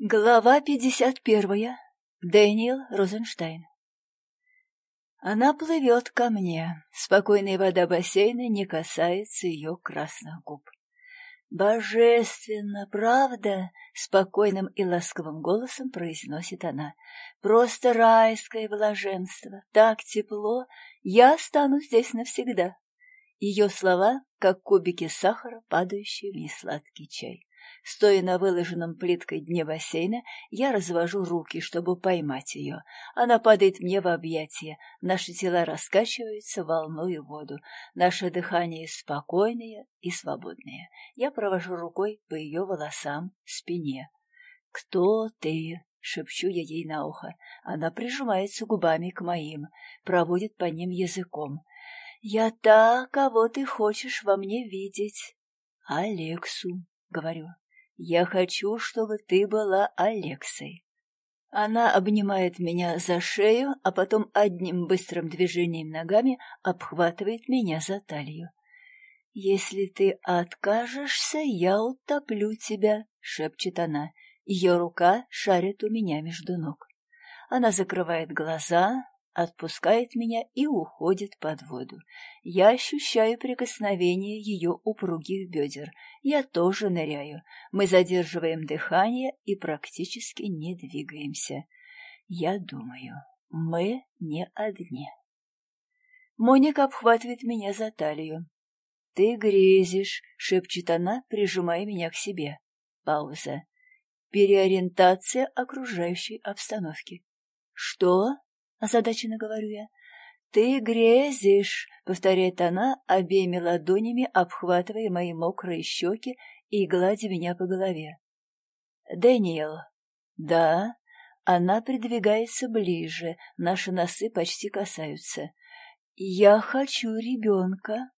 Глава 51. Дэниел Розенштейн. Она плывет ко мне. Спокойная вода бассейна не касается ее красных губ. «Божественно, правда?» — спокойным и ласковым голосом произносит она. «Просто райское блаженство, так тепло, я останусь здесь навсегда». Ее слова, как кубики сахара, падающие в несладкий чай. Стоя на выложенном плиткой дне бассейна, я развожу руки, чтобы поймать ее. Она падает мне в объятия, наши тела раскачиваются, волнуя воду. Наше дыхание спокойное и свободное. Я провожу рукой по ее волосам, спине. «Кто ты?» — шепчу я ей на ухо. Она прижимается губами к моим, проводит по ним языком. «Я та, кого ты хочешь во мне видеть». «Алексу», — говорю. Я хочу, чтобы ты была Алексой. Она обнимает меня за шею, а потом одним быстрым движением ногами обхватывает меня за талию. «Если ты откажешься, я утоплю тебя», — шепчет она. Ее рука шарит у меня между ног. Она закрывает глаза, отпускает меня и уходит под воду. Я ощущаю прикосновение ее упругих бедер. Я тоже ныряю. Мы задерживаем дыхание и практически не двигаемся. Я думаю, мы не одни. Моника обхватывает меня за талию. «Ты грезишь», — шепчет она, прижимая меня к себе. Пауза. Переориентация окружающей обстановки. «Что?» — озадаченно говорю я. «Ты грезишь», — повторяет она, обеими ладонями обхватывая мои мокрые щеки и гладя меня по голове. «Дэниел». «Да». Она придвигается ближе, наши носы почти касаются. «Я хочу ребенка».